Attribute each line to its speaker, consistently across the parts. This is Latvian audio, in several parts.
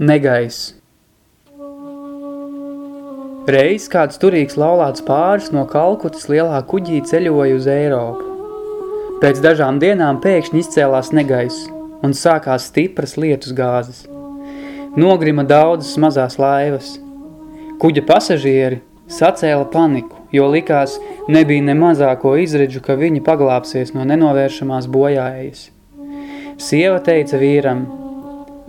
Speaker 1: Negais. Reiz kāds turīgs laulāts pāris no Kalkutas lielā kuģī ceļoja uz Eiropu. Pēc dažām dienām pēkšņi izcēlās negais un sākās stipras lietus gāzes. Nogrima daudzas mazās laivas. Kuģa pasažieri sacēla paniku, jo likās nebija ne mazāko izredžu, ka viņi paglāpsies no nenovēršamās bojāējas. Sieva teica vīram,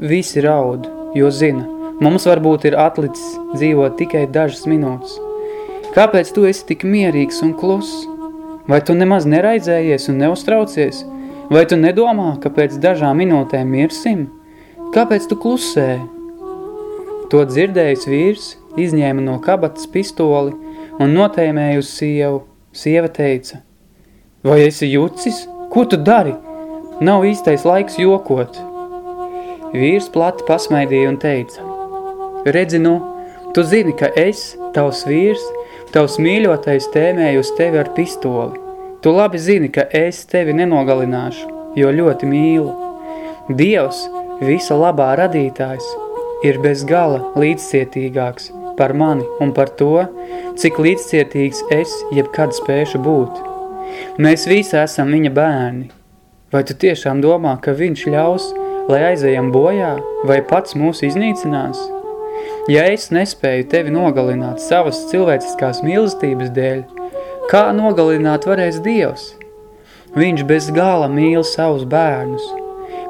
Speaker 1: visi raud, jo zina, mums varbūt ir atlicis dzīvot tikai dažas minūtes. Kāpēc tu esi tik mierīgs un kluss? Vai tu nemaz neraizējies un neuztraucies? Vai tu nedomā, ka pēc dažām minūtēm mirsim? Kāpēc tu klusē? To dzirdējis vīrs izņēma no kabatas pistoli un notēmēja uz sievu. Sieva teica, vai esi jucis? Ko tu dari? Nav īstais laiks jokot. Vīrs plati pasmaidīja un teica, redzi nu, tu zini, ka es, tavs vīrs, tavs mīļotais tēmēju uz tevi ar pistoli. Tu labi zini, ka es tevi nenogalināšu, jo ļoti mīlu. Dievs, visa labā radītājs, ir bez gala līdzcietīgāks par mani un par to, cik līdzcietīgs es jebkad spēšu būt. Mēs visi esam viņa bērni. Vai tu tiešām domā, ka viņš ļaus lai aizejam bojā, vai pats mūs iznīcinās? Ja es nespēju tevi nogalināt savas cilvēciskās mīlestības dēļ, kā nogalināt varēs Dievs? Viņš bez gala mīl savus bērnus.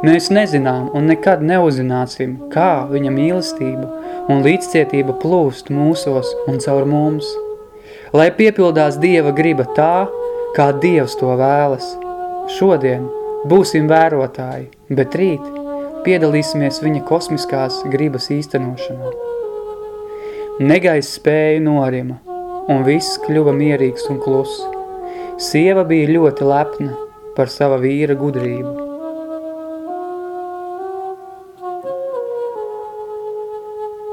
Speaker 1: Mēs nezinām un nekad neuzzināsim, kā viņa mīlestība un līdzcietība plūst mūsos un caur mums. Lai piepildās Dieva griba tā, kā Dievs to vēlas. Šodien būsim vērotāji, bet rīt piedalīsimies viņa kosmiskās gribas īstenošanā. Negais spēja norima, un viss kļuva mierīgs un kluss. Sieva bija ļoti lepna par sava vīra gudrību.